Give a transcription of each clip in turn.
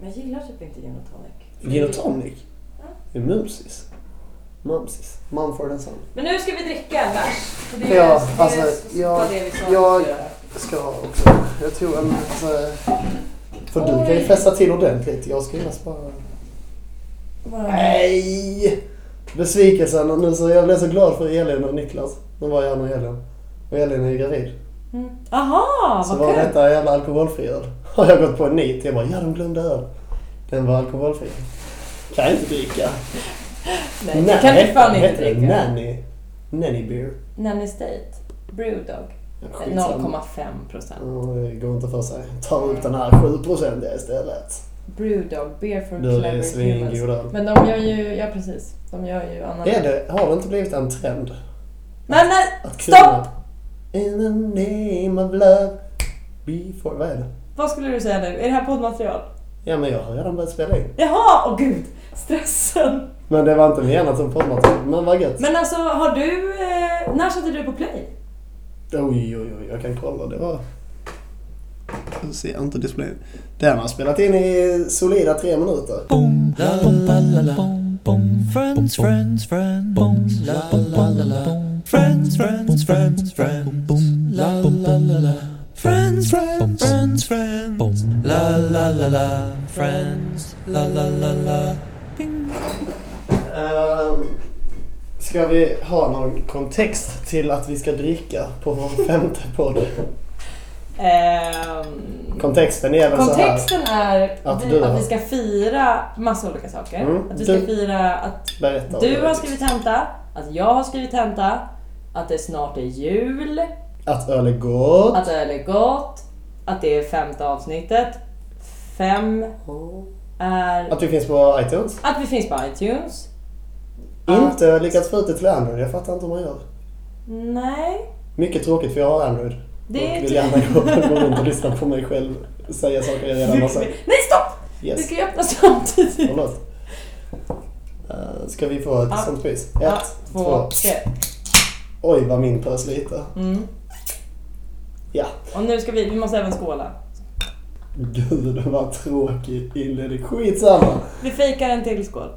Men jag gillar typ inte gin och tonic. Gin och tonic? Det är mumsis. Mumsis. Mumford and Son. Men nu ska vi dricka en bärs. Det är Ja, det, alltså, är jag- det vi sa jag- göra. Ska också. Jag tror en... Alltså, för du kan ju fästa till ordentligt. Jag ska ju mest bara... Bara- Nej! Besvikelsen. Och nu så jag blev så glad för Elin och Niklas. Nu var och Elin. Och Elin är ju gravid. Mm. Aha, Så vad var kul! detta jävla alkoholfri öl. Har jag gått på en nit. Jag bara, ja de glömde öl. Den var alkoholfri. Kan jag inte dricka. Nej, det kan du fan inte dricka. Nanny. Nanny beer. Nanny State. Brewdog. Ja, skitsamma. 0,5 procent. Ja, det går inte för sig. Ta upp den här 7% istället. Brewdog. Beer for Du är clever svingod humans. öl. Men de gör ju, ja precis. De gör ju annan... Är det, har det inte blivit en trend? Men! Att Stopp! In the name of love. Before... Vad är det? Vad skulle du säga nu? Är det här poddmaterial? Ja men jag har redan börjat spela in. Jaha! Åh gud! Stressen! Men det var inte menat som poddmaterial. Men vad gött. Men alltså, har du... Eh, när satte du på play? Oj, oj, oj. Jag kan kolla. Det var... Jag ser inte displayen. Den har spelat in i solida tre minuter. Boom, la la la la. Boom, boom. Friends, friends, friends. Boom, la la la la. Friends, friends, friends, friends. La la la la. Friends, friends, friends, friends. La la la la. Friends, la la la la. Bing. Ehm, ska vi ha någon kontext till att vi ska dricka på vår femte podd? Ehm, Kontexten är väl så här. kontexten är Att vi, du att vi ska fira massa olika saker. Mm, Att vi ska du- fira att du har skrivit tenta, att jag har skrivit tenta, att det snart är jul, Att öl är gott. att öl är gott, att det är femte avsnittet. Fem är Att vi finns på iTunes. att vi finns på iTunes. Inte lyckats få ut det till Android. Jag fattar inte hur man gör. Nej, Mycket tråkigt för jag har Android. det är och vill gärna gå, gå runt och lyssna på mig själv säga saker jag redan har sagt. Nej stopp! Vi Yes. ska ju öppna samtidigt. Förlåt. Uh, ska vi få ett Ja. sånt quiz? Ett, två, tre. Oj vad min pös lite. Mm. Ja. Och nu ska vi, vi måste även skåla. Gud vad tråkig inledning. Skitsamma. Vi fejkar en till skål.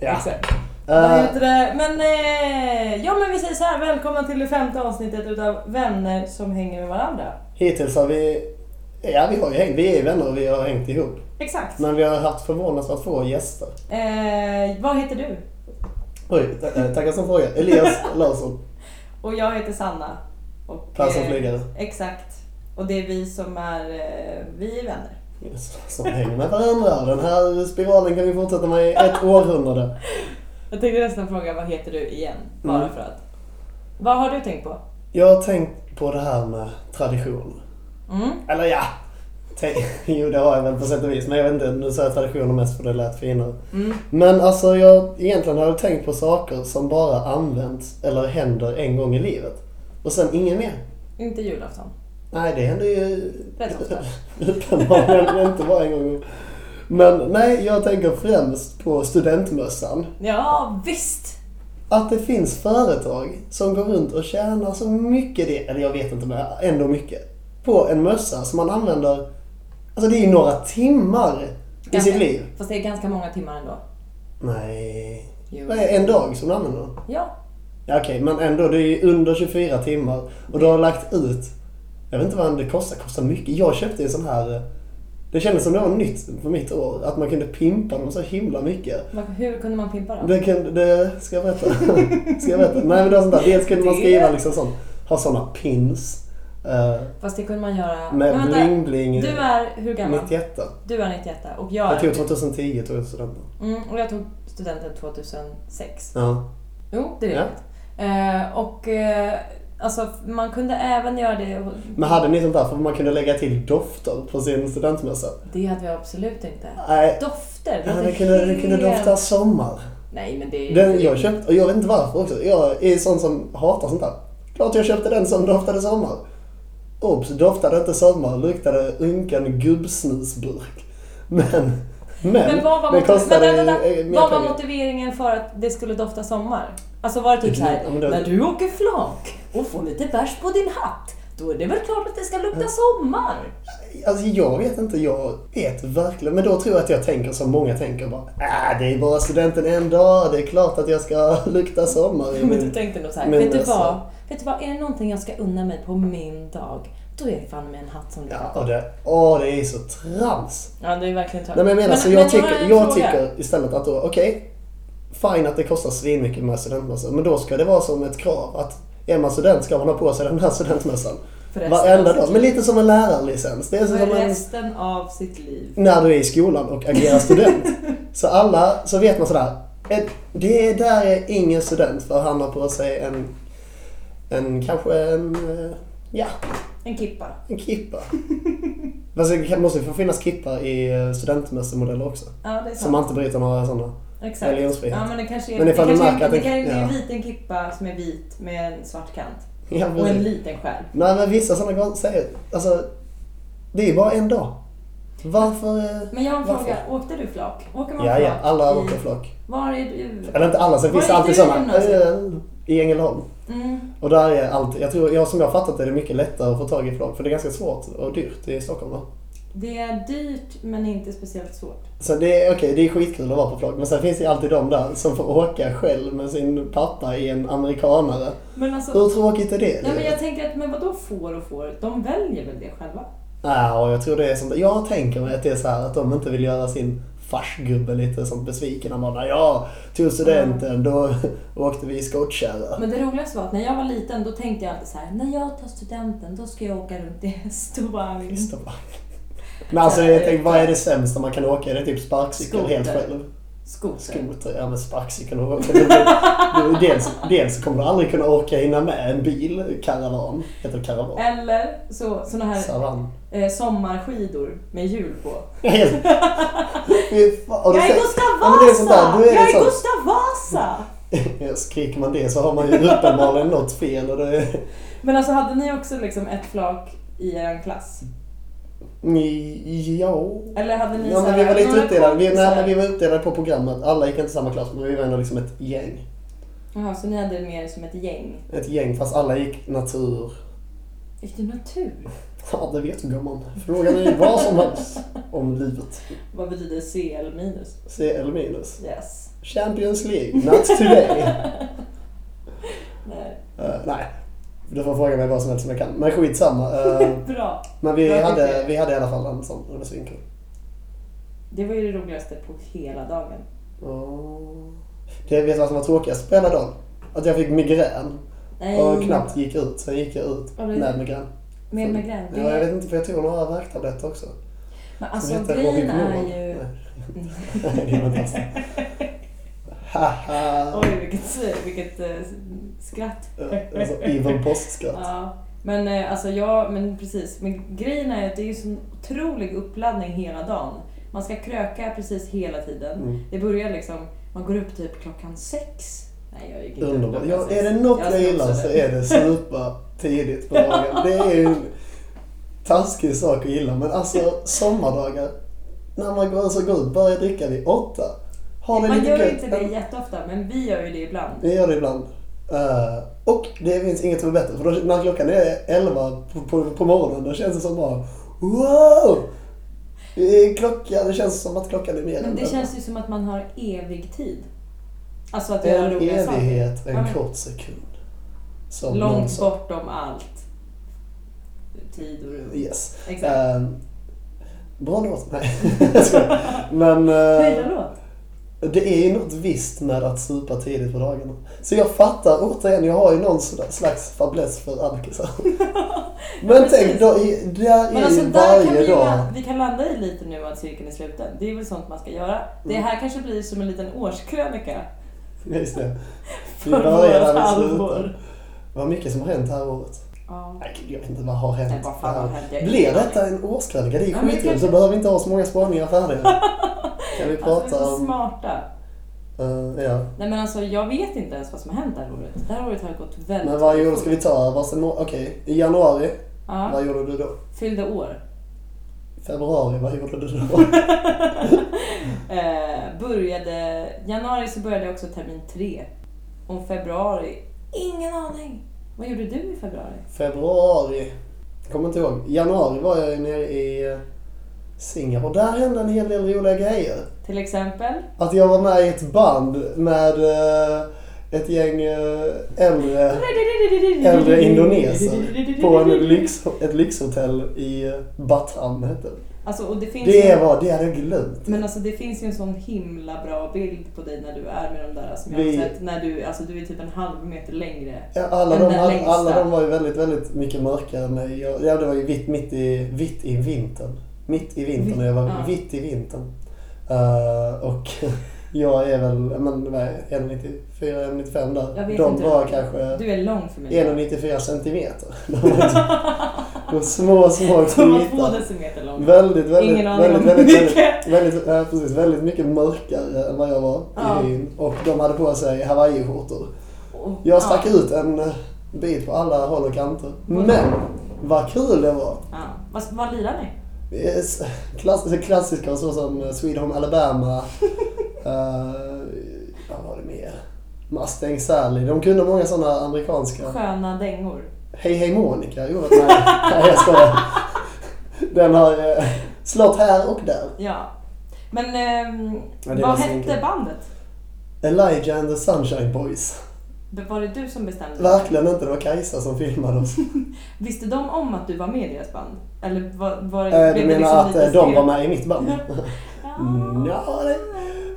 Ja. Exakt. Det? Men, eh, ja men vi säger så här. välkomna till det femte avsnittet utav Vänner som hänger med varandra. hittills har vi... Ja vi har ju hängt. Vi är vänner och vi har hängt ihop. Exakt. Men vi har haft förvånansvärt få gäster. Eh, vad heter du? Oj, eh, tackar som fråga. Elias Larsson. Och jag heter Sanna. Och, Persson eh, Flygare. Exakt. Och det är vi som är, eh, vi är vänner. Yes, Som hänger med varandra. Den här spiralen kan vi fortsätta med i ett århundrade. Jag tänkte nästan fråga vad heter du igen? Bara Mm. för att. Vad har du tänkt på? Jag har tänkt på det här med tradition. Mm. Eller ja. Jo det har jag väl på sätt och vis. Men jag vet inte, nu säger jag traditioner mest för det lät finare. Mm. Men alltså jag egentligen har jag tänkt på saker som bara används eller händer en gång i livet. Och sen inget mer. Inte julafton. Nej det händer ju Rätt ofta. uppenbarligen inte bara en gång. Men nej, jag tänker främst på studentmössan. Ja, visst! Att det finns företag som går runt och tjänar så mycket, det, eller jag vet inte men ändå mycket, på en mössa som man använder, alltså det är ju några timmar i Ganska- sitt liv. Fast det är ganska många timmar ändå. Nej. Jo. Vad är en dag som du använder den? Ja. Ja okej, men ändå det är ju under 24 timmar och du har lagt ut, jag vet inte vad det kostar, kostar mycket. Jag köpte en sån här, det kändes som det var nytt för mitt år, att man kunde pimpa dem så himla mycket. Hur kunde man pimpa dem? Det, kan, det ska jag berätta. ska jag berätta? Nej men det var sånt där. Dels kunde man skriva liksom sånt. Ha såna pins. Eh, Fast det kunde man göra... med vänta, bling bling. Du är hur gammal? 91. Du är 91 och jag Jag tog är... 2010 tog jag studenten. Mm, och jag tog studenten 2006. Ja. Jo, det är Ja. riktigt. Eh, och eh, alltså man kunde även göra det... Men hade ni sånt där för man kunde lägga till dofter på sin studentmössa? Det hade vi absolut inte. Nej. Dofter? Ja, låter det, kunde, det kunde helt- dofta sommar. Nej men det är Den jag köpte, och jag vet inte varför också. Jag är sån som hatar sånt där. Klart jag köpte den som doftade sommar. Obs, doftade inte sommar, luktade unken gubbsnusburk. Men, men, Men vad var, det kostade vänta, vänta. mer vad var motiveringen för att det skulle dofta sommar? Alltså var det typ såhär, men när du åker flak och får lite bärs på din hatt, Då är det väl klart att det ska lukta sommar. Alltså jag vet inte, jag vet verkligen. Men då tror jag att jag tänker som många tänker bara. Äh, det är bara studenten en dag, det är klart att jag ska lukta sommar. Men du min-" tänkte nog såhär, Men vet du alltså- vad? Vet du vad, är det någonting jag ska unna mig på min dag, då är det fan med en hatt som luktar Ja, och det, åh, det är så trams. Ja, det är verkligen Nej men jag menar, så men jag, har tycker, jag tycker istället att då, okej. fine att det kostar svinmycket med studentmössor. Men då ska det vara som ett krav att är man student ska man ha på sig den här studentmössan. Varenda dag. Men lite som en lärarlicens. Det är så som en, resten av sitt liv. när du är i skolan och agerar student. så alla, så vet man sådär. Det där är ingen student för han har på sig en, en kanske en, eh, ja, En kippa. en kippa. Fast det måste ju få finnas kippar i eh, studentmössemodeller också. Ja, det är Så sant. man inte bryter några sådana. Exakt. religionsfrihet. Ja, men det kanske är, Men det kanske, att det, kan, är en ja. liten kippa som är vit med en svart kant. Ja, Och en liten skärm. Nej men vissa sådana säger, alltså, det är bara en dag. Varför? eh, Men jag har en fråga. Åkte du flak? Åker man Ja, flak? ja, alla i, åker flak. Var är du? Eller inte alla, sen finns det är alltid sådana. eh, I Ängelholm. Mm. Och där är allt, jag tror, jag, som jag har fattat det, är det mycket lättare att få tag i flak. För det är ganska svårt och dyrt i Stockholm va? Det är dyrt men inte speciellt svårt. Så det är okej, det är skitkul att vara på flak. Men sen finns det ju alltid de där som får åka själv med sin pappa i en amerikanare. Men alltså, Hur tråkigt är det? nej, men jag tänker att men vadå får och får? De väljer väl det själva? Ja, jag tror det är sånt. Jag tänker mig att det är så här att de inte vill göra sin farsgubbe lite sånt besviken. Han bara, när jag tog studenten då åkte vi i skottkärra. Men det roligaste var att när jag var liten då tänkte jag alltid så här: när jag tar studenten då ska jag åka runt i hästvagn. Men alltså jag tänker, vad är det sämsta man kan åka? Är det typ sparkcykel Skoter. helt själv? Skoter. Skoter, ja men sparkcykel. och- Dels, dels kommer du aldrig kunna åka hinna med en bil, karavan. Heter det karavan? Eller så, såna här Savann. eh, sommarskidor med hjul på. Jag är Gustav Ja, Vasa! det jag är. Gustav Vasa! Ja, Skriker man det så har man ju uppenbarligen något fel. Och det. Men alltså hade ni också liksom ett flak i er klass? Ja. Eller hade ni Ja men vi var lite några uppdelade. Vi, nej, men vi var uppdelade på programmet. Alla gick inte i samma klass men vi var ändå liksom ett gäng. Jaha, så ni hade det mer som ett gäng? Ett gäng fast alla gick natur. Gick du natur? Ja det vet du gumman. Fråga mig vad som helst om livet. Vad betyder CL minus? CL minus. Yes. Champions League, not today. Nej. Eh, nej. Du får fråga mig vad som helst som jag kan. Men skitsamma. Uh, Bra. men vi Bra hade, vi hade i alla fall en sån. Det var svinkul. Det var ju det roligaste på hela dagen. Oh. Det vet du vad som var tråkigast på hela dagen? Att jag fick migrän. Nej. Och knappt gick ut. Sen gick jag ut det? med migrän. Med migrän. Ja, jag vet inte för jag tog några värktabletter också. Men alltså grejen är ju... Nej, det det. Haha. Oj, vilket, vilket eh, skratt. Alltså, evil postskratt. Ja. Men eh, alltså ja, men precis. Men grejen är att det är ju sån otrolig uppladdning hela dagen. Man ska kröka precis hela tiden. Mm. Det börjar liksom, man går upp typ klockan sex. Nej, jag gick inte upp Underbart. klockan Ja, sex. är det något Jag jag gillar så är det supa tidigt på dagen. Det är ju en taskig sak att gilla. Men alltså sommardagar. När man går, alltså, går ut börjar dricka vid åtta. Ha det Man lite gör ju inte det jätteofta, men vi gör ju det ibland. Vi gör det ibland. Eh, och det finns inget som är bättre. För då, när klockan är 11 på, på, på morgonen, då känns det som bara Wow! Klockan, det känns som att klockan är mer Men än det elva. känns ju som att man har evig tid. Alltså att göra En roliga saker. evighet, en Ja, men- kort sekund. Som Långt bortom allt. Tid och rum. Yes. Exakt. Ehm, bra låt. Nej. Men Höjda uh, låt. Det är ju något visst med att supa tidigt på dagarna. Så jag fattar återigen, jag har ju någon slags fäbless för alkisar. Men precis. tänk, då, där Men är alltså ju kan vi, varje ju dag. vi kan landa i lite nu att cirkeln är sluten. Det är väl sånt man ska göra. Det Mm. här kanske blir som en liten årskrönika. Just det. Vi börjar där vi slutar. Vad mycket som har hänt det här året. Ja. Jag vet inte vad har hänt. Nej, vad har hänt? Blir detta en årskrönika? Det är Ja, skitkul, kanske- så behöver vi inte ha så många spaningar färdiga. Kan vi Alltså, vi är prata så om... smarta. eh, ja. Nej men alltså jag vet inte ens vad som har hänt det här året. Det här året har gått väldigt Men vad gjorde, ska vi ta varsin Okej, i januari, Ja, vad gjorde du då? fyllde år. Februari, vad gjorde du då? Eh, började, januari så började jag också termin tre. Och februari, ingen aning. Vad gjorde du i februari? Februari. Kommer inte ihåg. Januari var jag nere i eh, Singapore. Där hände en hel del roliga grejer. Till exempel? Att jag var med i ett band med eh, ett gäng eh, äldre, äldre indoneser på en lyx, ett lyxhotell i Batam hette det. Alltså, och det finns Det ju, var, det hade jag glömt. Men alltså det finns ju en sån himla bra bild på dig när du är med de där som jag Vi- har sett. När du, alltså du är typ en halv meter längre. Ja, alla, de, där alla, de var ju väldigt, väldigt mycket mörkare än mig. Jag, ja, det var ju vitt, mitt i, vitt i vintern. Mitt i vintern och jag var Ja. vitt i vintern. Eh, och jag är väl, men vad är jag, 1,94, 1,95 där. Jag vet de inte. var kanske Du är lång för mig. 1,94 centimeter. De var, de små, små Som var två decimeter lång. Väldigt, väldigt, Ingen väldigt, om väldigt, väldigt, mycket. väldigt, ja, precis, väldigt mycket mörkare än vad jag var Ja. i hyn. Och de hade på sig hawaiiskjortor. Jag stack ja. ut en eh, bit på alla håll och kanter. Men vad kul det var. Ja. Vad, vad lirar ni? Klass, klassiska så som Sweet Home Alabama. Uh, vad var det mer? Mustang Sally. De kunde många sådana amerikanska. Sköna dängor. Hej Hej Monica. Jo, nej, nej jag skojar. Den har uh, slått här och där. Ja. Men ehm, Ja, vad hette svinkul. bandet? Elijah and the Sunshine Boys. Var det du som bestämde? Verkligen inte. Det var Kajsa som filmade oss. Visste de om att du var med i deras band? Eller var, var, blev Du det menar liksom att de var med i mitt band? Mm, ja, det,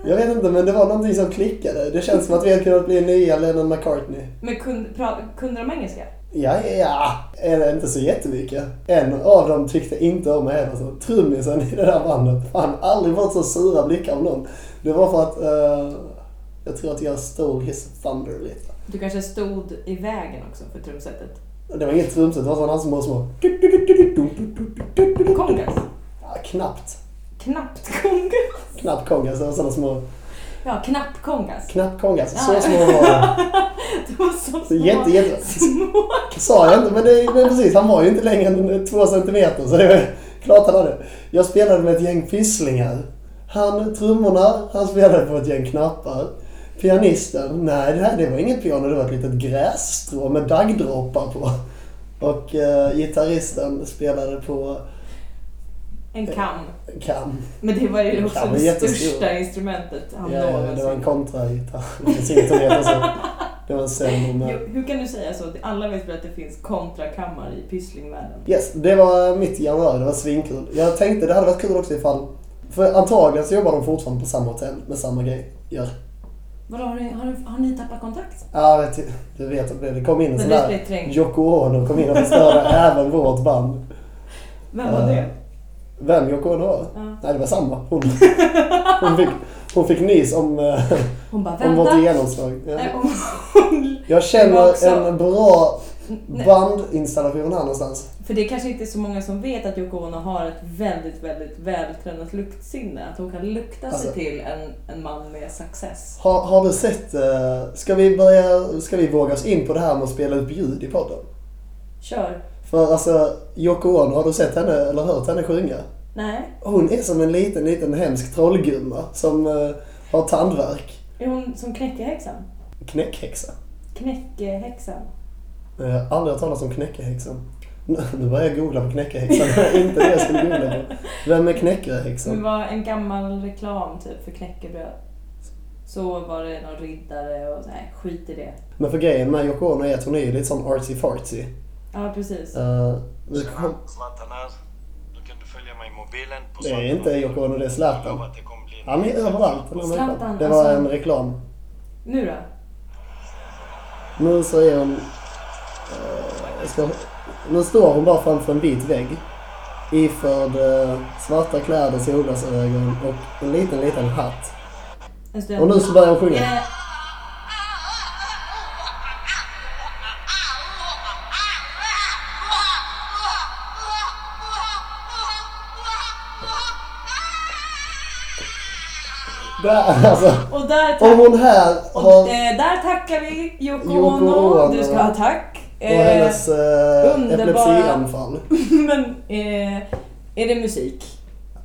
jag vet inte, men det var någonting som klickade. Det känns som att vi hade kunnat bli nya Lennon McCartney. Men kunde, kunde de engelska? Ja, ja, är inte så jättemycket. En av dem tyckte inte om mig heller. så Trummisen i det där bandet. Han har aldrig fått så sura blickar av någon. Det var för att eh, jag tror att jag stole his thunder lite. Du kanske stod i vägen också för trumsetet? Det var inget trumset, det var sådana små, små... Kongas? Ja, knappt. Knappt kongas? Knappt kongas, det var sådana små... Ja, knappt kongas. Knappt kongas, så Ja. små var de. Det var så små. Jätte, jätte... små. Sa jag inte, men, det, men precis. Han var ju inte längre än två centimeter. Så det var klart han hade. Jag spelade med ett gäng pysslingar. Han, trummorna, han spelade på ett gäng knappar. Pianisten, nej det, här, det var inget piano, det var ett litet grässtrå med daggdroppar på. Och eh, gitarristen spelade på En kam. en kam. Men det var ju också kam det största instrumentet han Ja, ja, det var någonsin- en kontragitarr. Det finns inget som heter så. Det var en cello med... Hur kan du säga så? Alla vet väl att det finns kontrakammare i pysslingvärlden? Yes, det var mitt i januari. Det var svinkul. Jag tänkte det hade varit kul också ifall... För antagligen så jobbar de fortfarande på samma hotell med samma grej. Ja, Vadå, har ni, har, har ni tappat kontakt? ja vet, du- vet att det det kom in en sån där... Yoko Ono kom in och förstörde även vårt band. Vem var det? Vem Yoko Ono var? Ja. Nej, det var samma. Hon, hon, fick, hon fick nys om, eh, Hon bara, om vårt genomslag. Ja. Nej, hon, hon, Jag också- känner en bra bandinstallation här någonstans. för det är kanske inte så många som vet att Yoko Ono har ett väldigt, väldigt vältränat luktsinne. Att hon kan lukta Alltså. sig till en, en man med success. Har, har du sett... eh, Ska vi börja... Ska vi våga oss in på det här med att spela ut ljud i podden? Kör. För alltså, Yoko Ono, har du sett henne eller hört henne sjunga? Nej. Hon är som en liten, liten hemsk trollgumma som eh, har tandvärk. Är hon som knäckehäxan? Knäckhäxa. Knäckehäxan. Jag har aldrig hört talas om knäckehäxan. Nu börjar jag googla på knäckehäxan. Det inte det jag skulle googla på. Vem är Det knäckehäxan? var en gammal reklam typ för knäckebröd. Så var det någon riddare och nej, skit i det. Men för grejen med Yoko Ono är att hon är lite sån artsy-fartsy. Ja, precis. Uh, vi kom, Zlatan här. Du kan du följa mig i mobilen på det är inte Yoko Ono, det är Zlatan. Han är överallt. Zlatan. Det var alltså- en reklam. Nu då? Nu så är hon... jag ska, nu står hon bara framför en vit vägg. Iförd eh, svarta kläder, solglasögon och en liten, liten hatt. Och nu så börjar hon sjunga. Där, alltså, och där, om tack, hon här och, har... eh, där tackar vi Yoko, Yoko Ono. Du ska ha tack. Och Eh, hennes eh, epilepsianfall. men eh, är det musik?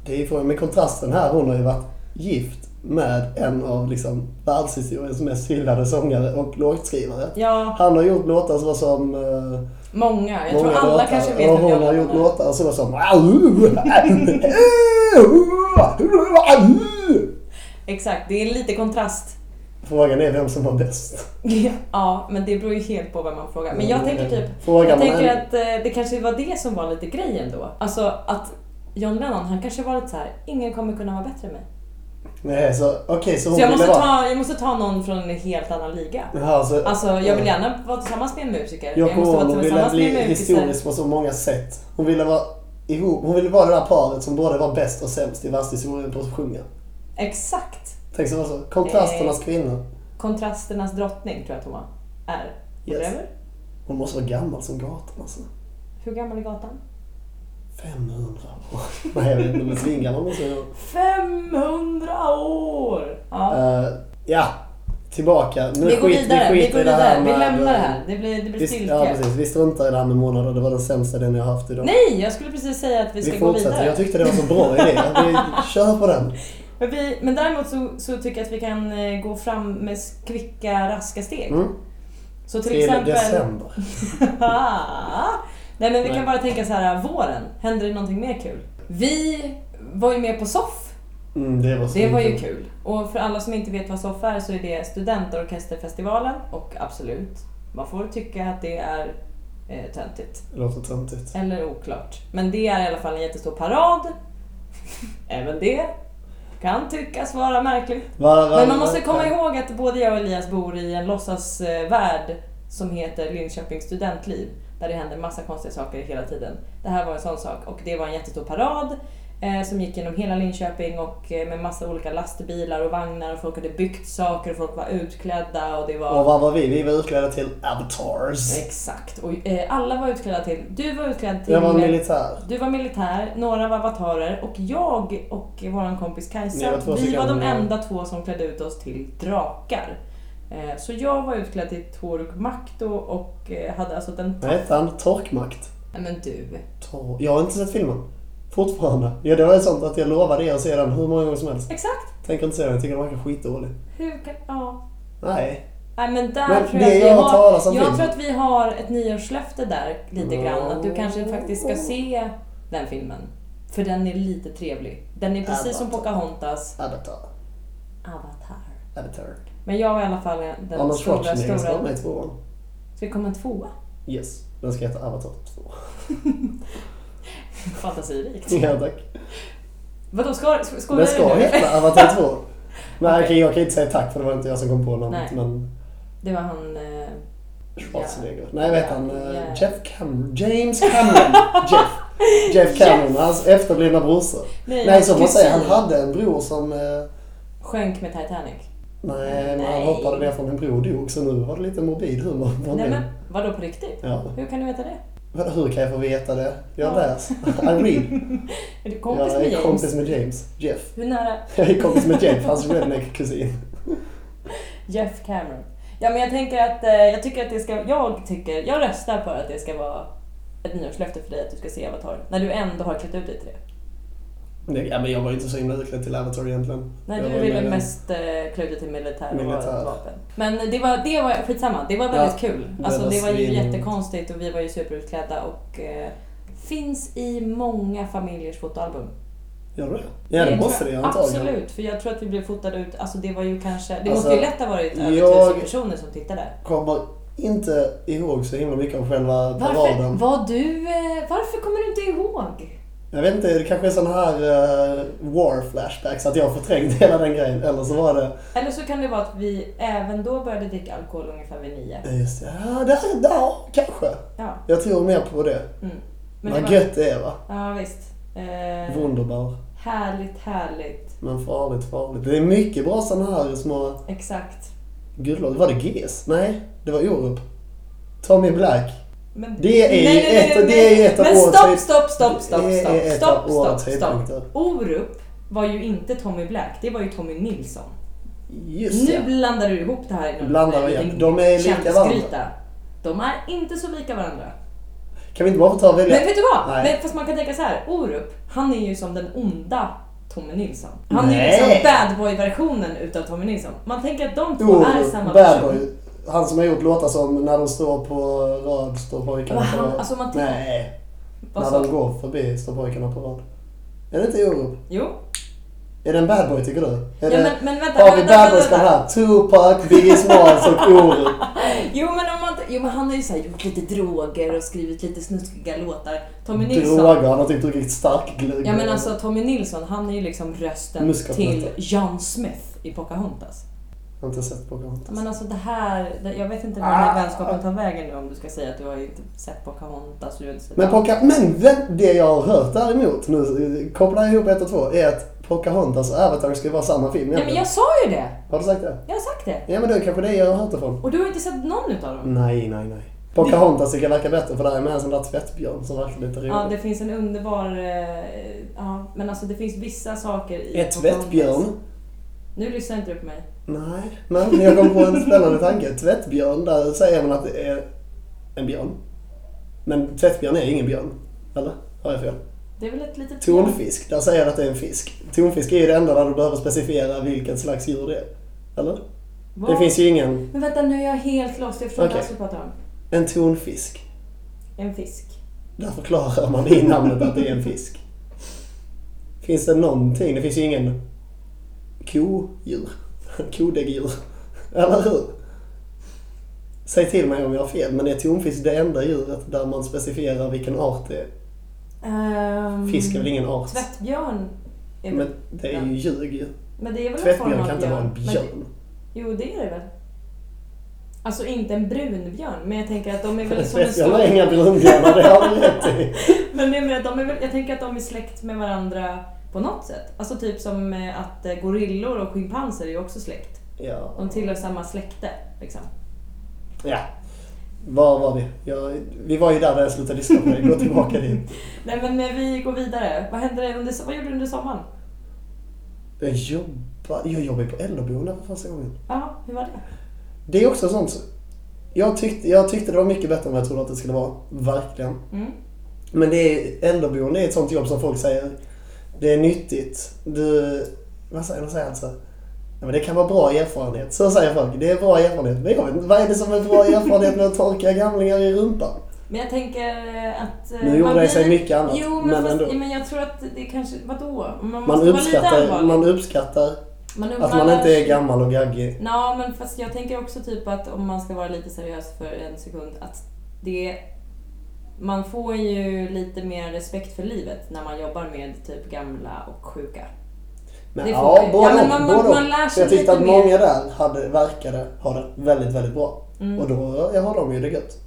Det är frågan med kontrasten här. Hon har ju varit gift med en av liksom, världshistoriens mest hyllade sångare och låtskrivare. Ja, Han har gjort låtar som var som... eh, många. Jag många tror alla låtar. kanske vet Och hon har gjort låtar som var som... Exakt, det är en liten kontrast. Frågan är vem som var bäst. Ja, men det beror ju helt på vem man frågar. Men jag tänker typ, Frågar jag man tänker en- att eh, det kanske var det som var lite grejen då. Alltså att John Lennon, han kanske var lite så här: ingen kommer kunna vara bättre än mig. Nej, så okej, så hon Så jag ville måste, vara... ta, jag måste ta någon från en helt annan liga. Jaha, så, Alltså jag vill gärna vara tillsammans med en musiker. Yoko jag måste vara ville tillsammans med bli historisk på så många sätt. Hon ville vara ihop, hon ville vara det där paret som både var bäst och sämst i världshistorien på att sjunga. Exakt. Tänk så, så kontrasternas Eh. kvinna. Kontrasternas drottning tror jag att hon var. Är. Yes. Hon måste vara gammal som gatan alltså. Hur gammal är gatan? 500 år. Nej, jag vet inte, men svingammal måste vara. 500 år! Ja. Eh, Ja, tillbaka. Nu vi går skit- vidare, vi, skiter går i det här vidare. Vi med- lämnar det här. Det blir, det blir Vi, ja, precis. Vi struntar i det här med månader. Det var den sämsta den jag haft idag. Nej, jag skulle precis säga att vi ska vi gå vidare. Jag tyckte det var så bra idé. Vi kör på den. Men, vi, men däremot så, så tycker jag att vi kan eh, gå fram med kvicka, raska steg. Mm. Så till, Till exempel... december. Nej men vi kan Nej. bara tänka så här, våren, händer det någonting mer kul? Vi var ju med på SOFF. Mm, det var, så Det var ju kul. Och för alla som inte vet vad SOFF är så är det Studentorkesterfestivalen och absolut, man får tycka att det är eh, töntigt. Låter töntigt. Eller oklart. Men det är i alla fall en jättestor parad. Även det kan tyckas vara märkligt. Va, va, Men man måste komma ihåg att både jag och Elias bor i en låtsasvärld som heter Linköpings studentliv. Där det händer massa konstiga saker hela tiden. Det här var en sån sak och det var en jättestor parad som gick genom hela Linköping och eh, med massa olika lastbilar och vagnar och folk hade byggt saker och folk var utklädda och det var... Och vad var vi? Vi var utklädda till avatars. Exakt. Och eh, alla var utklädda till... Du var utklädd till... Jag var militär. Du var militär, några var avatarer och jag och vår kompis Kajsa, var vi var de enda två som klädde ut oss till drakar. Eh, Så jag var utklädd till Toruk Makto och eh, hade alltså den... Vad hette han? Torkmakt. Nej men du. Tor... Jag har inte sett filmen. Fortfarande. Ja, det var ju sånt att jag lovade er att se den hur många gånger som helst. Exakt. Tänker inte se den. Jag tycker den verkar skitdålig. Hur kan... Ja. Nej. Nej men där Men tror det jag att vi har Jag film. tror att vi har ett nyårslöfte där lite grann. Att du kanske faktiskt ska se den filmen. För den är lite trevlig. Den är precis som Avatar. Pocahontas Avatar. Avatar. Avatar. Men jag är i alla fall den Arnold stora, stora... tvåan. Ska det komma en tvåa? Yes. Den ska heta Avatar 2. Fantasirikt. ja, tack. Vadå, ska, ska, ska jag ska heta Avatar 2. Nej, okej, jag kan inte säga tack för det var inte jag som kom på namnet. Nej. Men Det var han... Eh, Schwarzenegger. Ja. Nej, vad heter han? Eh, ja. Jeff Cameron. James Cameron. Jeff. Jeff Cameron, hans efterblivna brorsa. nej, Nej, som man säger, han hade en bror som... Eh, Sjönk med Titanic. nej, men han hoppade ner från en bro och dog. Så nu var det lite morbid humor Nej men, vadå på riktigt? Ja. Hur kan du veta det? Hur kan jag få veta det? Jag Ja. läser. I read. Är du kompis jag med är James? kompis med James. Jeff. Hur nära? Jag är kompis med Jeff, hans redneck-kusin. Jeff Cameron. Ja men jag tänker att, eh, jag tycker att det ska, jag tycker, jag röstar på att det ska vara ett nyårslöfte för dig att du ska se Avatar. När du ändå har klätt ut dig till det. Nej, Ja, men jag var ju inte så himla utklädd till Avatar egentligen. Nej, jag du ville mest eh, klä ut till militär och Militär. ett vapen. Men det var, det var skitsamma, det var väldigt Ja, kul. det Alltså var det var ju jättekonstigt och vi var ju superutklädda och eh, finns i många familjers fotoalbum. Gör det? Ja, det måste jag. det antagligen. Absolut, för jag tror att vi blev fotade ut, alltså det var ju kanske, det Alltså, måste ju lätt ha varit över jag- tusen personer som tittade. Kommer inte ihåg så himla mycket av själva Varför, paraden. var du, eh, varför kommer du inte ihåg? Jag vet inte, det kanske är sån här uh, war flashbacks, att jag förträngde hela den grejen. Eller så var det, Eller så kan det vara att vi även då började dricka alkohol ungefär vid nio. just det, ja, där, där, kanske. Ja, Jag tror mer på det. mm. Men det Vad gött det är va? ja visst. Eh, Wunderbar. härligt, härligt. Men farligt, farligt. Det är mycket bra såna här små Exakt. guldlådor. Var det GS? Nej, det var Orup. Tommy Black. Men, Det är ett- det är ett av Men årets stopp, stopp, stopp, stopp, är stopp, stopp, stopp, stopp. höjdpunkter. Orup var ju inte Tommy Black, det var ju Tommy Nilsson. Just Nu ja. blandar du ihop det här i någon Blandar igen. De är lika kändisgryta. De är inte så lika varandra. Kan vi inte bara få ta och välja? Men vet du vad? Nej. Men, fast man kan tänka så här. Orup, han är ju som den onda Tommy Nilsson. Han är ju Nej. liksom bad boy-versionen utav Tommy Nilsson. Man tänker att de två är Oh, samma person. Han som har gjort låtar som När de står på rad står pojkarna på rad. alltså, man Nej, när de går förbi står pojkarna på rad. Är det inte Orup? Jo. Är det en bad boy tycker du? Är Ja, det, men, men vänta, har vi vänta, bad boys vänta. här? Tupac, Biggie Smalls och Orup. Jo men, om man, jo men han har ju så gjort lite droger och skrivit lite snuskiga låtar. Tommy Nilsson. Droger, han har typ druckit starkglögg. Ja men alltså Tommy Nilsson, han är ju liksom rösten till John Smith i Pocahontas. Jag har inte sett Pocahontas. Men alltså det här, det, jag vet inte var Ah. den här vänskapen tar vägen nu om du ska säga att du har inte sett Pocahontas. Du inte sett Men. Poca- men det jag har hört däremot, nu kopplar jag ihop ett och två, är att Pocahontas och Avatar ska vara samma film Nej men egentligen. jag sa ju det! Har du sagt det? Jag har sagt det. Ja men det är kanske det jag har hört ifrån. Och du har inte sett någon utav dem? Nej, nej, nej. Pocahontas tycker jag verkar bättre för där är med en sån där tvättbjörn som verkar lite rolig. Ja, det finns en underbar... eh, Ja, men alltså det finns vissa saker i Är tvättbjörn? Pocahontas. Nu lyssnar inte du på mig. Nej, men jag kom på en spännande tanke. Tvättbjörn, där säger man att det är en björn. Men tvättbjörn är ingen björn. Eller? Har jag fel? Det är väl ett litet... Tonfisk, där säger jag att det är en fisk. Tonfisk är ju det enda där du behöver specificera vilket slags djur det är. Eller? Vad? Det finns ju ingen... Men vänta nu är jag helt lost. Jag förstår inte alls vad du pratar om. En tonfisk. En fisk. Där förklarar man i namnet att det är en fisk. Finns det någonting? Det finns ju ingen kodjur. Kodäggdjur. Eller hur? Säg till mig om jag har fel, men är tonfisk det enda djuret där man specificerar vilken art det är? Um, Fisk är väl ingen art? Tvättbjörn. Är Men det är ju ljug ju. men det är väl Tvättbjörn kan inte vara en Men- björn. Jo, det är det väl. Alltså inte en brunbjörn, men jag tänker att de är väl som en Tvättbjörn har stor... inga brunbjörnar, det har du rätt i. Men med, att de är väl, jag tänker att de är släkt med varandra på något sätt. Alltså typ som eh, att eh, gorillor och schimpanser är ju också släkt. Ja. De tillhör samma släkte liksom. ja. Var var vi? Jag, vi var ju där där jag slutade lyssna på dig. Gå tillbaka dit. Nej men eh, vi går vidare. Vad hände under, vad gjorde du under sommaren? Jag jobbar, jag jobbar ju på äldreboende för första gången. Ja, hur var det? Det är också sånt. Jag tyckte, jag tyckte det var mycket bättre än vad jag trodde att det skulle vara. Verkligen. Mm. Men det är, äldreboende är ett sånt jobb som folk säger, det är nyttigt. Du, vad säger de? Säger alltså? Ja, men det kan vara bra erfarenhet. Så säger folk. Det är bra erfarenhet. Men jag vet inte, vad är det som är bra erfarenhet med att torka gamlingar i rumpan? Men jag tänker eh, att... eh, Nu gjorde det sig mycket annat, Jo, men, men fast, ändå. men jag tror att det kanske... Vadå? Man Man uppskattar, man uppskattar Man, att man inte är gammal och gaggig. Ja, men fast jag tänker också typ att om man ska vara lite seriös för en sekund att det... Man får ju lite mer respekt för livet när man jobbar med typ gamla och sjuka. Men, ja, man. både Ja, men man- man- både man lär sig jag tyckte att mer. många där hade, verkade ha det väldigt, väldigt bra. Mm. Och då har de ju det gött.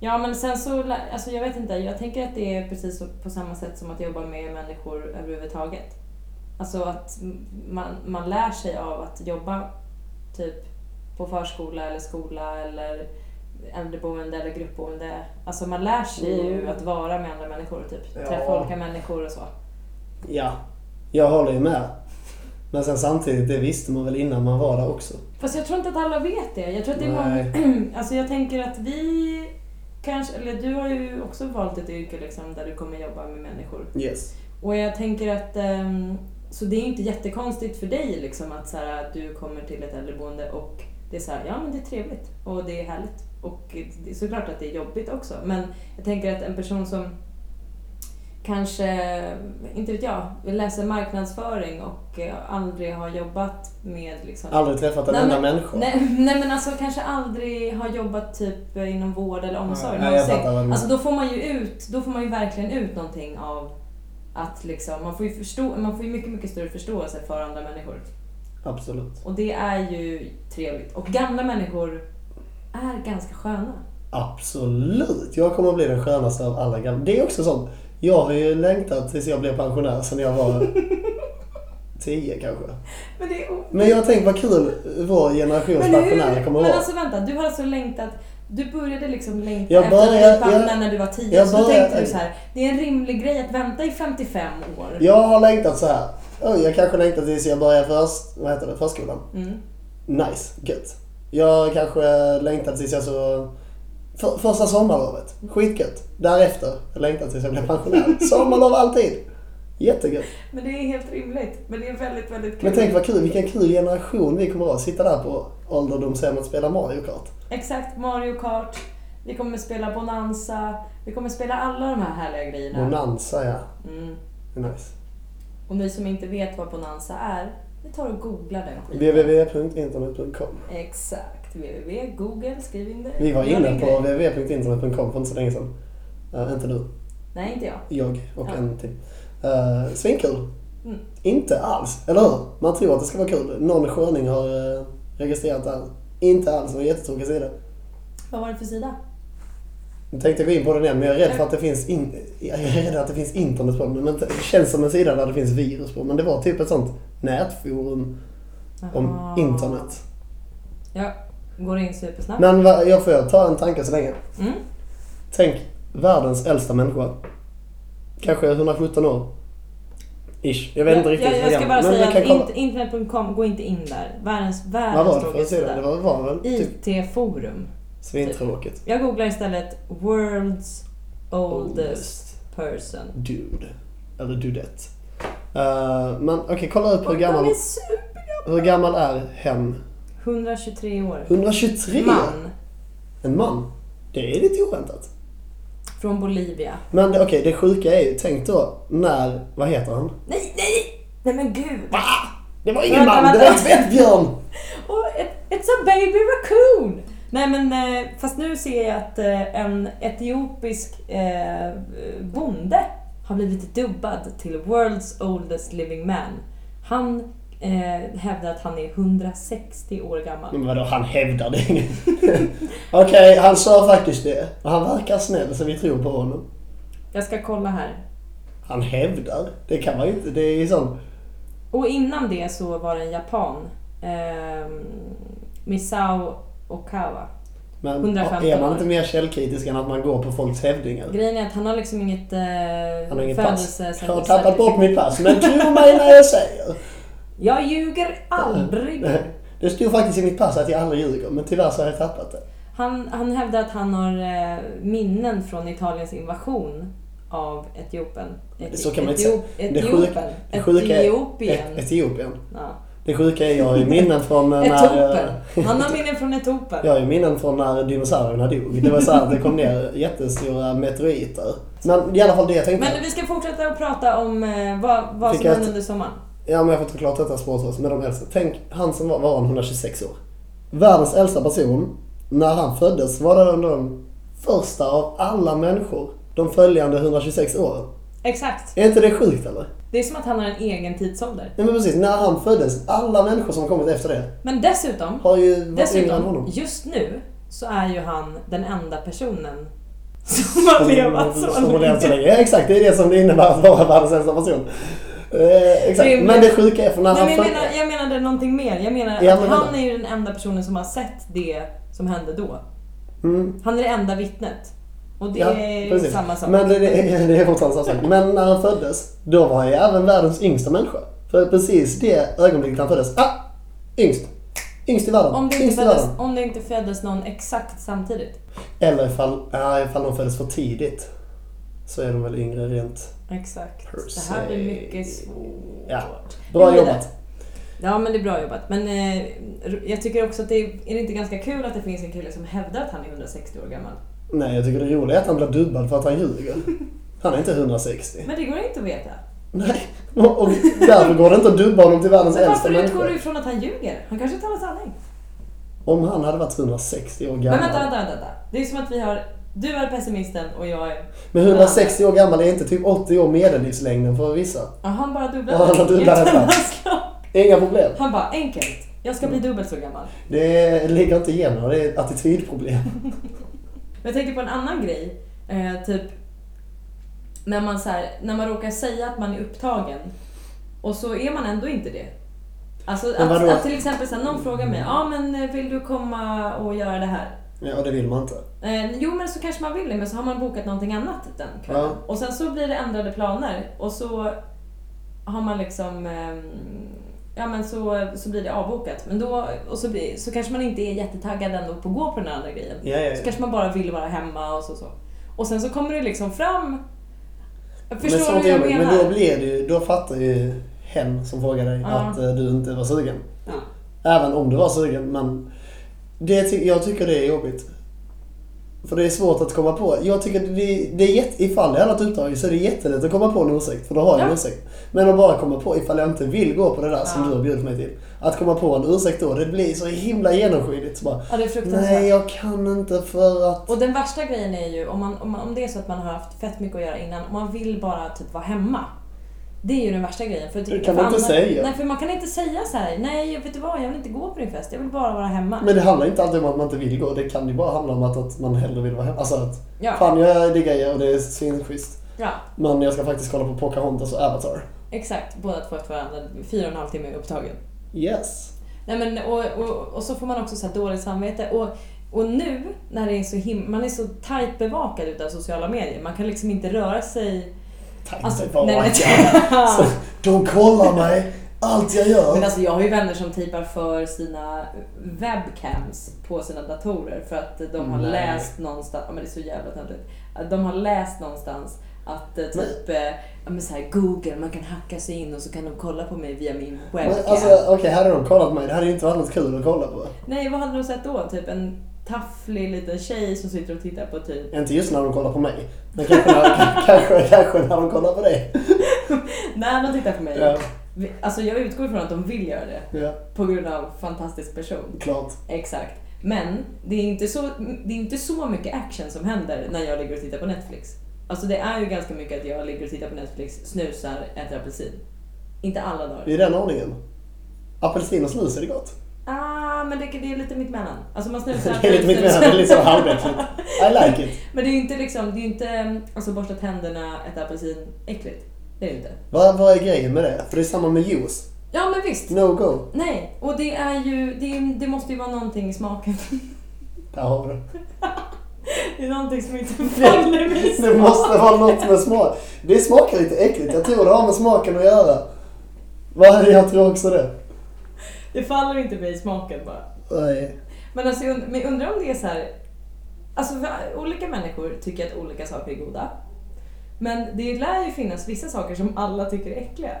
Ja men sen så, alltså jag vet inte, jag tänker att det är precis på samma sätt som att jobba med människor överhuvudtaget. Alltså att man, man lär sig av att jobba typ på förskola eller skola eller äldreboende eller gruppboende. Alltså man lär sig ju Mm. att vara med andra människor, typ Ja. träffa olika människor och så. Ja, jag håller ju med. Men sen samtidigt, det visste man väl innan man var där också. Fast jag tror inte att alla vet det. Jag tror att det är många, alltså jag tänker att vi kanske, eller du har ju också valt ett yrke liksom där du kommer jobba med människor. Yes. Och jag tänker att ehm, så det är inte jättekonstigt för dig liksom att, så här, att du kommer till ett äldreboende och det är så här, ja men det är trevligt och det är härligt. Och det är såklart att det är jobbigt också. Men jag tänker att en person som kanske, inte vet jag, läser marknadsföring och eh, aldrig har jobbat med liksom Aldrig träffat en enda människa. Nej, nej men alltså kanske aldrig har jobbat typ inom vård eller omsorg. Nej, jag fattar vad. Alltså då får man ju ut, då får man ju verkligen ut någonting av att liksom, man får ju förstå, man får ju mycket, mycket större förståelse för andra människor. Absolut. Och det är ju trevligt. Och gamla människor är ganska sköna. Absolut. Jag kommer att bli den skönaste av alla gamla. Det är också sånt. Jag har ju längtat tills jag blev pensionär sen jag var tio kanske. Men det är Men jag tänkt vad kul vår generations Men pensionärer kommer att Men vara. alltså vänta, du har alltså längtat du började liksom längta Jag efter började- att bli pensionär när du var 10. jag Så började- tänkte du så här, det är en rimlig grej att vänta i 55 år. Jag har längtat så här. Oj, jag kanske längtar tills jag börjar först, vad heter det, förskolan. Mm. Nice, gött. Jag kanske längtar tills jag så... För, första sommarlovet, skitgött. Därefter, jag längtar tills jag blir pensionär. Sommarlov alltid. Jättegött. Men det är helt rimligt. Men det är väldigt, väldigt kul. Men tänk vad kul, vilken kul generation vi kommer att sitta där på ålderdomshemmet och spela Mario Kart. Exakt, Mario Kart. Vi kommer spela Bonanza. Vi kommer spela alla de här härliga grejerna. Bonanza ja. Mm. Nice. Och ni som inte vet vad Bonanza är, vi tar och googlar den skiten. www.internet.com Exakt. www. Google, skriv in det. Vi var inne på www.internet.com för inte så länge sedan. Eh, inte du, Nej, inte jag. jag och Ja. en till. Uh, svinkul. Mm. Inte alls, eller hur? Man tror att det ska vara kul. Någon sköning har eh, registrerat det här. Inte alls, det var en jättetråkig sida. Vad var det för sida? Nu tänkte jag gå in på den igen, men jag är rädd för att det finns, in, jag är rädd att det finns internet på den. Men det känns som en sida där det finns virus på. Men det var typ ett sånt nätforum om Jaha. internet. Jag går in supersnabbt. Men jag får ta en tanke så länge. Mm. Tänk världens äldsta människa. Kanske 117 år. Ish. Jag vet inte jag, riktigt jag, jag ska bara Men säga att kolla. internet.com, gå inte in där. Världens, världens tråkigaste sida? Det var, var väl typ IT-forum. svintråkigt. Jag googlar istället World's oldest person. Dude. Eller dudette. Uh, men okej, kolla upp hur Och gammal, är hur gammal är hen? 123 år. 123? Man. En man? Det är lite oväntat. Från Bolivia. Men okej, det sjuka är ju, tänk då när, vad heter han? Nej, nej! Nej men gud! Det var ingen man, det var en tvättbjörn! It, it's a baby raccoon! Nej men eh, fast nu ser jag att eh, en etiopisk eh, bonde har blivit dubbad till World's oldest living man. Han eh, hävdar att han är 160 år gammal. Men vadå, han hävdar det. Okej, han sa faktiskt det. Och han verkar snäll så vi tror på honom. Jag ska kolla här. Han hävdar. Det kan man ju inte. Det är ju sån... Och innan det så var det en japan. Eh, Misao Okawa. Men 115 är man inte mer källkritisk än att man går på folks hävdingar? Grejen är att han har liksom inget, eh, Han har inget pass. Jag har tappat bort mitt pass, men tro mig när jag säger. Jag ljuger aldrig. Det stod faktiskt i mitt pass att jag aldrig ljuger, men tyvärr så har jag tappat det. Han, han hävdar att han har eh, minnen från Italiens invasion av Etiopien. Eti- Så kan man inte säga. Det sjuka- det sjuka Etiopien. Et- Etiopien. Ja. Det sjuka är jag har ju minnen från när... Eh, Han har minnen från Etopen. Jag har ju minnen från när dinosaurierna dog. Det var så här att det kom ner jättestora meteoriter. Men i alla fall det jag tänkte. Men vi ska fortsätta att prata om eh, vad, vad som hände under sommaren. Ja, men jag får ta klart detta sportråd med de äldsta. Tänk, han som var, var han 126 år. Världens äldsta person. När han föddes var det under de första av alla människor de följande 126 åren. Exakt. Är inte det sjukt eller? Det är som att han har en egen tidsålder. Nej men precis, när han föddes, alla människor som kommit efter det Men dessutom, har ju varit yngre än dessutom honom. just nu så är ju han den enda personen som har levat så Som har levt så länge. länge. Ja exakt, det är det som det innebär att vara världens äldsta person. Eh, exakt, Det men det sjuka är för när Nej, han men jag, föddes... menar, jag menade någonting mer. Jag menar Ja, att men han är ju den enda personen som har sett det som hände då. Mm. Han är det enda vittnet. Och det Ja, är ju precis. samma sak. Men det, det, det är fortfarande samma sak. Men när han föddes, då var han ju även världens yngsta människa. För precis det ögonblicket han föddes, ah! Yngst! Yngst i världen. om, det inte föddes, om det inte föddes någon exakt samtidigt. Eller ifall, ja, ifall de föddes för tidigt. Så är de väl yngre rent... Exakt. Per Det här blir mycket svårt. Ja. Bra Jo, jobbat. Ja men det är bra jobbat. Men eh, jag tycker också att det är, är det inte ganska kul att det finns en kille som hävdar att han är 160 år gammal? Nej, jag tycker det roliga är att han blir dubbad för att han ljuger. Han är inte 160. Men det går inte att veta. Nej. Och, därför går det inte att dubba honom till världens Men äldsta varför utgår människa. du ifrån att han ljuger? Han kanske talar sanning. Om han hade varit 160 år Men gammal. vänta, vänta, vänta. Det är som att vi har... Du är pessimisten och jag är... Men 160 år gammal är inte typ 80 år medellivslängden för vissa. Ja, han bara dubblar Ja, han Utan detta. Inga problem. Han bara, enkelt. Jag ska bli Mm. dubbelt så gammal. Det ligger inte i generna, det är ett attitydproblem. Jag tänker på en annan grej. Eh, typ när man, så här, när man råkar säga att man är upptagen och så är man ändå inte det. Alltså att, att till exempel så här, någon frågar mig, ja men eh, vill du komma och göra det här? Ja, det vill man inte. Eh, jo men så kanske man vill det men så har man bokat någonting annat den kvällen. Ja. Och sen så blir det ändrade planer och så har man liksom ehm, Ja men så, så blir det avbokat. Men då, och så, blir, så kanske man inte är jättetaggad ändå på att gå på den andra grejen. Ja, ja, Så ja. kanske man bara vill vara hemma och så. så. Och sen så kommer det liksom fram Men förstår sånt hur är jag menar. Men då blir det ju, då fattar ju hen som frågar dig att eh, du inte var sugen. Även om du var sugen, men det, jag tycker det är jobbigt. För det är svårt att komma på. Jag tycker det, det är jätte, ifall jag hade ett utdrag så är det jättelätt att komma på en ursäkt, för då har jag en Ja. ursäkt. Men att bara komma på ifall jag inte vill gå på det där som Ja. du har bjudit mig till. Att komma på en ursäkt då, det blir så himla genomskinligt. Så bara, Ja, det är fruktansvärt. Nej, jag kan inte för att... Och den värsta grejen är ju om, man, om, om det är så att man har haft fett mycket att göra innan och man vill bara typ vara hemma. Det är ju den värsta grejen. För, Det kan för man inte säga. Nej, för man kan inte säga så här. nej vet du vad, jag vill inte gå på din fest, jag vill bara vara hemma. Men det handlar inte alltid om att man inte vill gå. Det kan ju bara handla om att, att man hellre vill vara hemma. Alltså att, ja, fan jag diggar er och det är svinschysst. ja, Men jag ska faktiskt kolla på Pocahontas och Avatar. exakt. Båda två efter varandra, fyra och en halv timme upptagen. Yes. Nej, men, och, och, och så får man också så här dåligt samvete. Och, och nu när det är så him- man är så tajt bevakad utav sociala medier, man kan liksom inte röra sig... Tajt Alltså, tillbaka. nej, men- Så, de kollar mig, allt jag gör. Men alltså jag har ju vänner som tejpar för sina webcams på sina datorer för att de har Nej. läst någonstans, ja men det är så jävla töntigt, de har läst någonstans att eh, typ, eh, ja men så här, Google, man kan hacka sig in och så kan de kolla på mig via min Men webcam. alltså okej, hade de kollat mig, det hade ju inte varit något kul att kolla på. Nej, vad hade de sett då? Typ en tafflig liten tjej som sitter och tittar på typ, Inte just när de kollar på mig. Men kanske när, kanske, kanske när de kollar på dig. när de tittar på mig. Ja, Alltså jag utgår ifrån att de vill göra det ja, på grund av fantastisk person. klart. Exakt. Men det är, inte så, det är inte så mycket action som händer när jag ligger och tittar på Netflix. Alltså det är ju ganska mycket att jag ligger och tittar på Netflix, snusar, äter apelsin. Inte alla dagar. I den ordningen. Apelsin och snus är det gott. Ah, men det, det är lite mittemellan. Alltså man snusar, Det är lite mitt med, det är lite så halväckligt. I like it. Men det är ju inte liksom, det är inte, alltså borsta tänderna, äta apelsin, äckligt. Det är det inte. Vad, vad är grejen med det? För det är samma med juice. Ja men visst. No go. Nej, och det är ju, det, är, det måste ju vara någonting i smaken. Där har vi det. Är någonting som inte faller mig i Det måste vara något med smak. Det smakar lite äckligt. Jag tror det har med smaken att göra. Vad? Jag tror också det. Det faller inte mig i smaken bara. Nej. Men alltså, men undrar om det är så här. Alltså olika människor tycker att olika saker är goda. Men det lär ju finnas vissa saker som alla tycker är äckliga.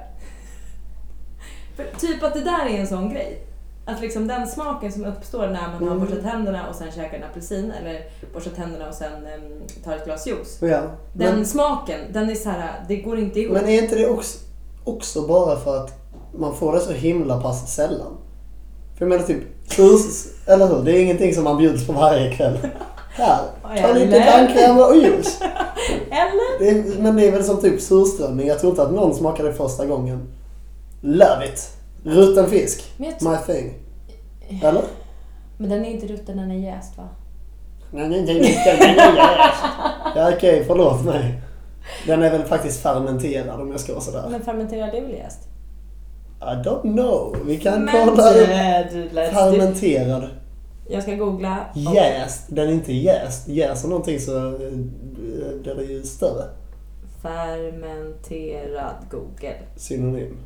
För typ att det där är en sån grej. Att liksom den smaken som uppstår när man har Mm. borstat tänderna och sen käkar en apelsin eller borstat tänderna och sen em, tar ett glas juice. Ja. Den Men, smaken, den är så här, det går inte ihop. men är inte det också, också bara för att man får det så himla pass sällan? För jag menar typ, kurs, eller hur? Det är ingenting som man bjuds på varje kväll. Här, ta lite Eller? tandkräm och juice. Eller? Det är, men det är väl som typ surströmming. Jag tror inte att någon smakar det första gången. Love it! Rutten fisk. My thing. Eller? men den är inte rutten, den är jäst va? Nej, nej, nej, nej, nej, nej, nej. Ja okej, förlåt mig. Den är väl faktiskt fermenterad om jag ska vara sådär. Men fermenterad är väl jäst? I don't know. Vi kan Men kolla upp. do- Fermenterad. Jag ska googla. Jäst. Den är inte jäst. Jäser någonting så eh, den är ju större. Fermenterad Google. Synonym.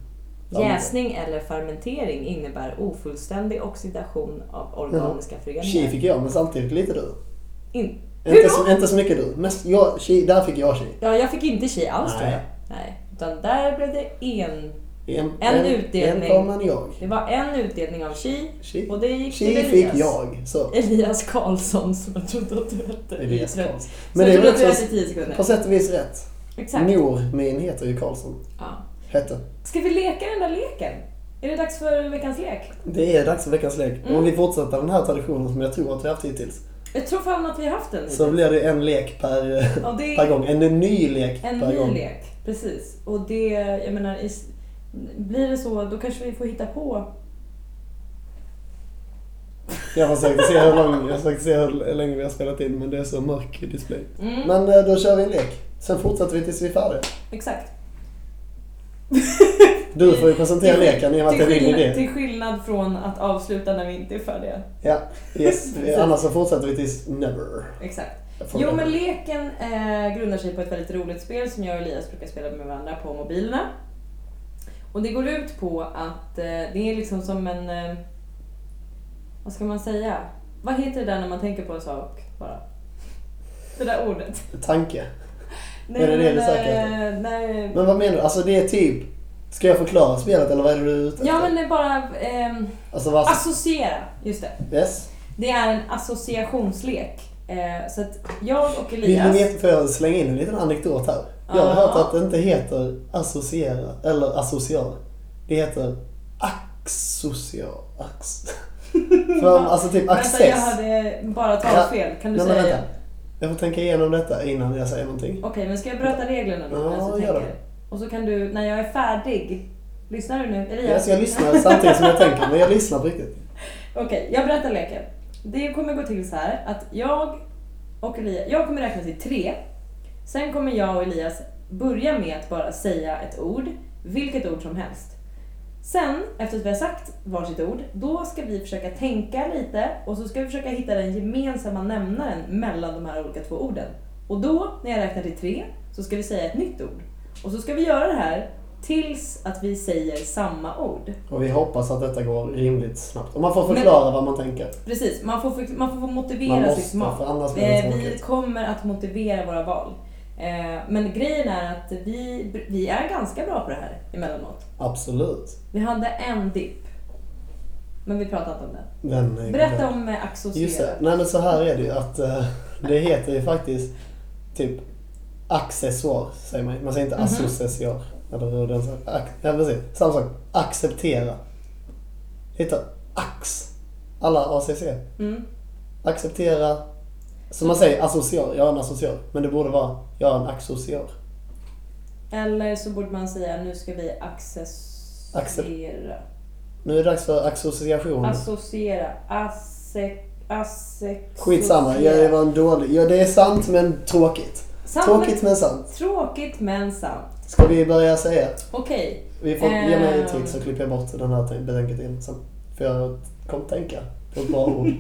Jäsning eller fermentering innebär ofullständig oxidation av organiska Tji föreningar. fick jag, men samtidigt lite du. In- Hur Inte då? så, inte så mycket du. Mest jag, tji, där fick jag tji. Ja, jag fick inte tji alls tror Nej. jag. Nej. Utan där blev det en. En, En utdelning. En man jag. Det var en utdelning av tji Tji, och det gick tji till fick Elias. jag. Så. Elias Karlsson som jag trodde att du hette. Elias Karlsson. Så Men det jag är du också hette 10 sekunder. på sätt och vis rätt. Exakt. Mor min heter ju Karlsson. Ja. Hette. Ska vi leka den där leken? Är det dags för veckans lek? Det är dags för veckans lek. Mm. Om vi fortsätter den här traditionen som jag tror att vi har haft hittills. Jag tror fan att vi har haft den Så blir det en lek per, Ja, det per gång. En ny lek En per ny gång. lek, precis. Och det, jag menar, i, blir det så, då kanske vi får hitta på... Jag försökte se hur lång, jag försökte se hur länge vi har spelat in men det är så mörk display. Mm, Men eh, då kör vi en lek. Sen fortsätter vi tills vi är färdiga. exakt. Du får ju presentera leken i och med att det är din idé. till skillnad från att avsluta när vi inte är färdiga. Ja, yes. Annars så fortsätter vi tills never. Exakt. Jo men leken eh, grundar sig på ett väldigt roligt spel som jag och Elias brukar spela med varandra på mobilerna. Och det går ut på att eh, det är liksom som en... Eh, vad ska man säga? Vad heter det där när man tänker på en sak bara? Det där ordet. Tanke. Nej, Är det det men, du söker eh, nej. Men vad menar du? Alltså det är typ... Ska jag förklara spelet eller vad är det du är ute Ja efter? men det är bara ehm, Alltså vad... associera, just det. Yes. Det är en associationslek. Eh, så att jag och Vill du Elias... veta, får jag slänga in en liten anekdot här? Jag har Ja. hört att det inte heter associera eller associal. Det heter axocial. Ax. För alltså typ Vänta, access. jag hade bara tagit Ja. fel. Kan du Nej, men säga vänta. Jag får tänka igenom detta innan jag säger någonting. Okej, men ska jag berätta reglerna då? Ja, du gör tänker? det. Och så kan du, när jag är färdig... Lyssnar du nu? Elias? Jag ska lyssna samtidigt som jag tänker, men jag lyssnar på riktigt. Okej, jag berättar leken. Det kommer gå till så här att jag och Elias, jag kommer räkna till tre. Sen kommer jag och Elias börja med att bara säga ett ord, vilket ord som helst. Sen, efter att vi har sagt varsitt ord, då ska vi försöka tänka lite och så ska vi försöka hitta den gemensamma nämnaren mellan de här olika två orden. Och då, när jag räknar till tre, så ska vi säga ett nytt ord. Och så ska vi göra det här tills att vi säger samma ord. Och vi hoppas att detta går rimligt snabbt. Och man får förklara vad man tänker. Precis, man får, man får få motivera Man måste, sitt val. för annars blir det Eh, vi kommer att motivera våra val. Eh, men grejen är att vi, vi är ganska bra på det här emellanåt. Absolut. Vi hade en dipp. Men vi pratar inte om den. Den är Berätta om eh, associera. Just det. Nej men så här är det ju att eh, det heter ju faktiskt typ accessoar säger man Man säger inte Mhm. associar. Eller hur den säger. Ja precis. Samma sak. Acceptera. Det heter ax. Alla ACC. Mm. Acceptera. Så man säger associar. Jag är en associar. Men det borde vara jag är en axociar. Eller så borde man säga nu ska vi accessera. Nu är det dags för association. Associera. Asse... Asse... Skitsamma. Jag var en dålig. Ja det är sant men tråkigt. Sant, Tråkigt men sant. Tråkigt men sant. Ska vi börja säga? Okej. Vi får ge mig Ehm. tid så klipper jag bort den här betänket in sen. För jag kommer tänka på ett bra ord.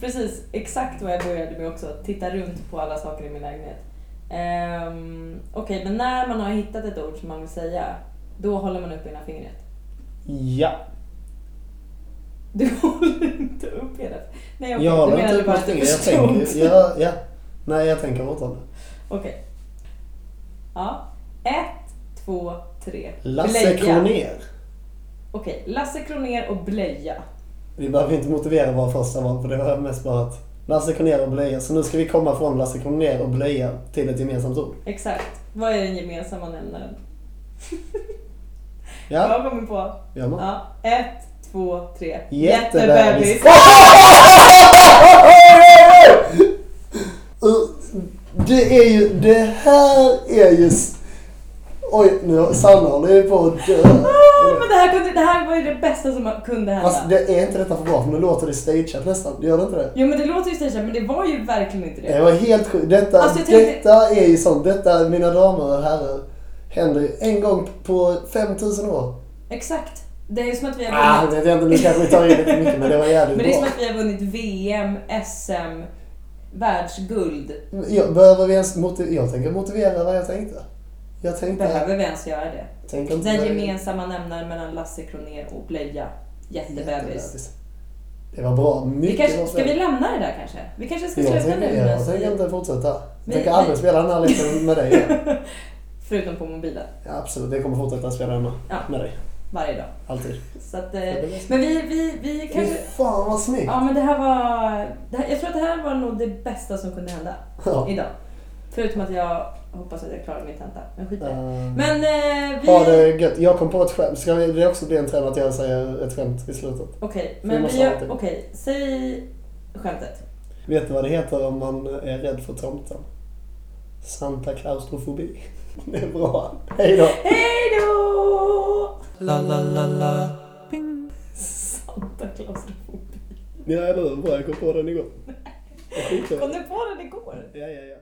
Precis, exakt vad jag började med också. Titta runt på alla saker i min lägenhet. Um, Okej, men när man har hittat ett ord som man vill säga, då håller man upp ena fingret. Ja. Du håller inte upp ena Nej, okej. Jag håller inte upp mitt att finger. Jag tänker. Ja, ja. Nej, jag tänker fortfarande. Okej. Ja. Ett, två, tre. Lasse. Kronér. Okej, Lasse Kronér och blöja. Vi behöver inte motivera våra första val för det var mest bara att Lasse Kronér och blöja. Så nu ska vi komma från Lasse Kronér och blöja till ett gemensamt ord. Exakt. Vad är den gemensamma nämnaren? Ja, Jag kommer på. med. Ja. Ett, två, tre. Jättebebis. Uh, Det är ju, det här är ju... Oj, nu Sanna håller ju på att dö. Ah, men det, här kunde, det här var ju det bästa som kunde hända. Fast det är inte detta för bra för nu låter det stageat nästan. Gör det inte det? Jo men det låter ju stageat men det var ju verkligen inte det. Det var helt sjukt. Detta, Alltså, tänkte- detta är ju sånt. Detta, mina damer och herrar, händer ju en gång på 5000 år. Exakt. Det är ju som att vi har Ah, vunnit. vet jag inte, nu kanske vi tar in lite mycket men det var jävligt men det är som att vi har vunnit VM, SM, världsguld. Jag, behöver vi ens motivera? Jag tänker motivera vad jag tänkte. Jag tänkte... Behöver vi ens göra det? Tänker inte Den gemensamma nämnaren mellan Lasse Kronér och blöja. Jättebebis. Det var bra. Vi Mycket kanske, bra ska vi lämna det där kanske? Vi kanske ska jag sluta nu jag tänker vi- inte fortsätta. Jag Vi- tänker aldrig vi- spela den här leken med dig igen. Förutom på mobilen. Ja, absolut, jag kommer fortsätta spela med, Ja. med dig. Varje dag. Alltid. Så att, eh, men vi, vi, vi kanske... fan vad snyggt! Ja men det här var... Det här, jag tror att det här var nog det bästa som kunde hända Ja. idag. Förutom att jag hoppas att jag klarar min tenta. Men skit i det. Ehm, Men eh, vi... Ha det gött. Jag kom på ett skämt. Ska det också bli en trend att jag säger ett skämt i slutet? Okej, Vi men vi gör... Okej, säg skämtet. Vet du vad det heter om man är rädd för tomten? Santa klaustrofobi. Det är bra. Hej då! Hej då! La la la la. Ping. Santa klaustrofobi. Ja, eller hur? Bra, jag kom på den igår. Kom du på den igår? Ja, ja, ja.